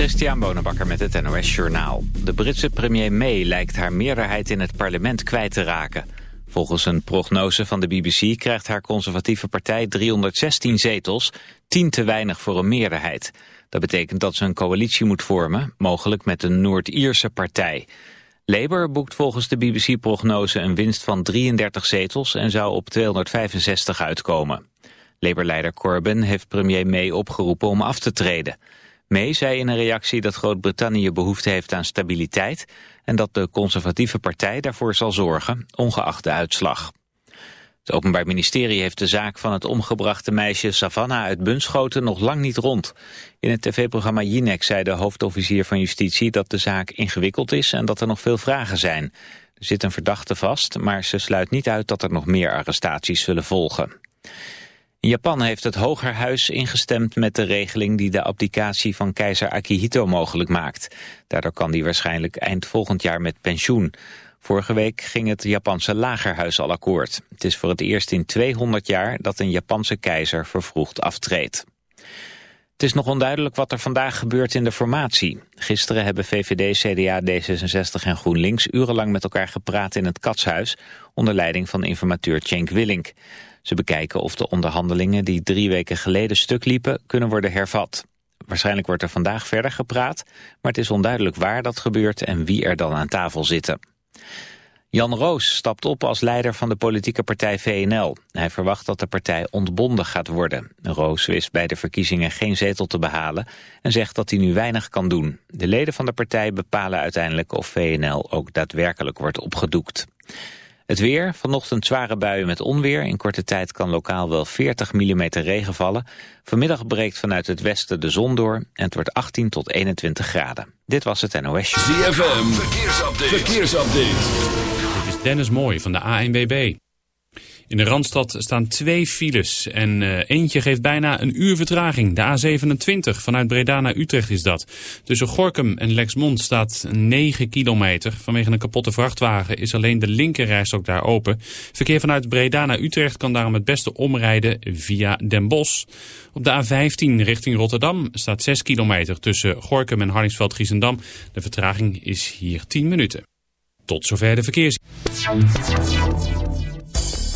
Christian Bonenbakker met het NOS Journaal. De Britse premier May lijkt haar meerderheid in het parlement kwijt te raken. Volgens een prognose van de BBC krijgt haar conservatieve partij 316 zetels, 10 te weinig voor een meerderheid. Dat betekent dat ze een coalitie moet vormen, mogelijk met een Noord-Ierse partij. Labour boekt volgens de BBC-prognose een winst van 33 zetels en zou op 265 uitkomen. Labour-leider Corbyn heeft premier May opgeroepen om af te treden. May zei in een reactie dat Groot-Brittannië behoefte heeft aan stabiliteit... en dat de conservatieve partij daarvoor zal zorgen, ongeacht de uitslag. Het Openbaar Ministerie heeft de zaak van het omgebrachte meisje Savannah uit Bunschoten nog lang niet rond. In het tv-programma Jinek zei de hoofdofficier van Justitie dat de zaak ingewikkeld is en dat er nog veel vragen zijn. Er zit een verdachte vast, maar ze sluit niet uit dat er nog meer arrestaties zullen volgen. Japan heeft het Hogerhuis ingestemd met de regeling die de abdicatie van keizer Akihito mogelijk maakt. Daardoor kan die waarschijnlijk eind volgend jaar met pensioen. Vorige week ging het Japanse Lagerhuis al akkoord. Het is voor het eerst in 200 jaar dat een Japanse keizer vervroegd aftreedt. Het is nog onduidelijk wat er vandaag gebeurt in de formatie. Gisteren hebben VVD, CDA, D66 en GroenLinks urenlang met elkaar gepraat in het Katshuis... onder leiding van informateur Cenk Willink. Ze bekijken of de onderhandelingen die drie weken geleden stuk liepen kunnen worden hervat. Waarschijnlijk wordt er vandaag verder gepraat, maar het is onduidelijk waar dat gebeurt en wie er dan aan tafel zitten. Jan Roos stapt op als leider van de politieke partij VNL. Hij verwacht dat de partij ontbonden gaat worden. Roos wist bij de verkiezingen geen zetel te behalen en zegt dat hij nu weinig kan doen. De leden van de partij bepalen uiteindelijk of VNL ook daadwerkelijk wordt opgedoekt. Het weer, vanochtend zware buien met onweer. In korte tijd kan lokaal wel 40 mm regen vallen. Vanmiddag breekt vanuit het westen de zon door en het wordt 18 tot 21 graden. Dit was het NOS. ZFM, verkeersupdate. verkeersupdate. Dit is Dennis Mooij van de ANWB. In de Randstad staan twee files en uh, eentje geeft bijna een uur vertraging. De A27 vanuit Breda naar Utrecht is dat. Tussen Gorkum en Lexmond staat 9 kilometer. Vanwege een kapotte vrachtwagen is alleen de linkerrijstok daar open. Verkeer vanuit Breda naar Utrecht kan daarom het beste omrijden via Den Bosch. Op de A15 richting Rotterdam staat 6 kilometer tussen Gorkum en Hardingsveld-Giessendam. De vertraging is hier 10 minuten. Tot zover de verkeers.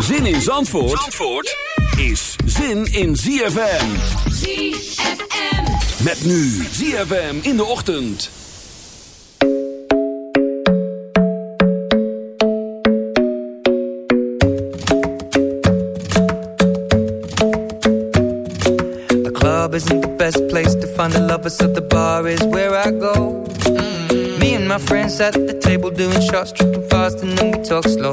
Zin in Zandvoort, Zandvoort is zin in ZFM. ZFM. Met nu ZFM in de ochtend. The club isn't the best place to find the lovers, so the bar is where I go. Me and my friends at the table doing shots, tripping fast, and then we talk slow.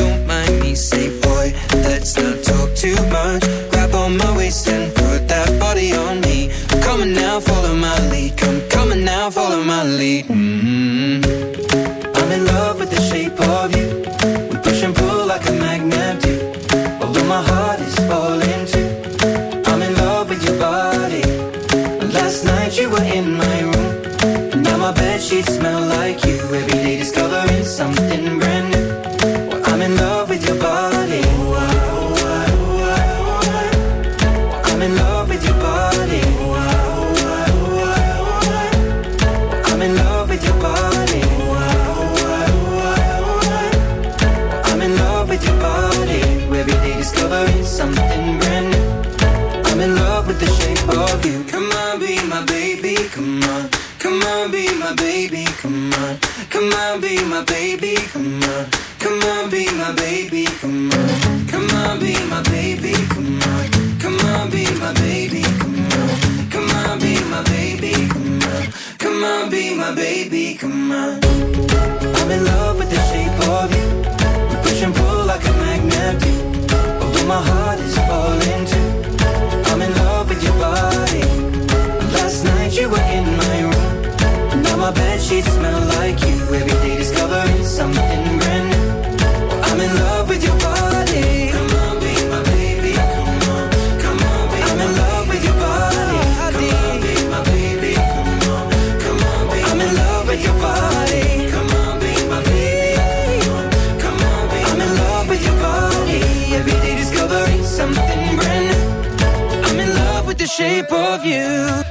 shape of you.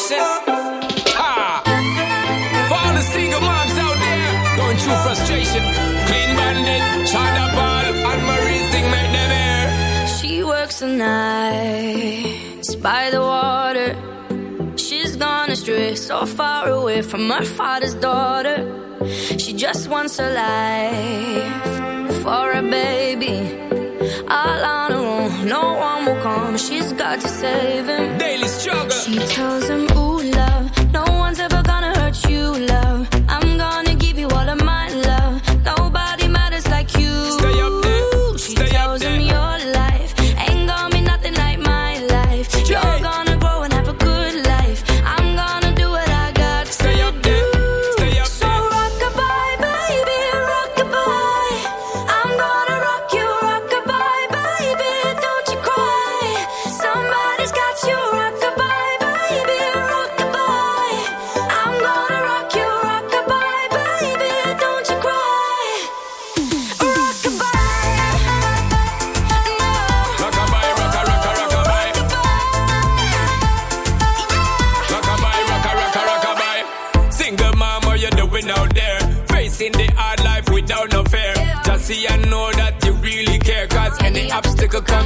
Listen. Ha! For all the single moms out there going through frustration, clean bandit, China ball, and Marie thing make them air. She works the nights by the water. She's gone astray, so far away from her father's daughter. She just wants her life for a baby. All on her own, no one will come. She God to save him. Daily struggle. She tells him.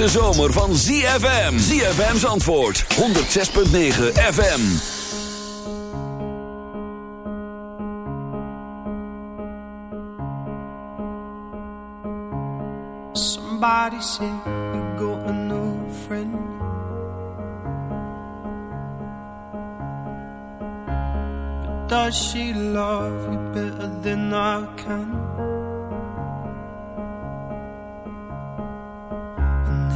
hete zomer van ZFM. ZFM's antwoord. 106.9 FM. Somebody said you got a new friend. But does she love you better than I can?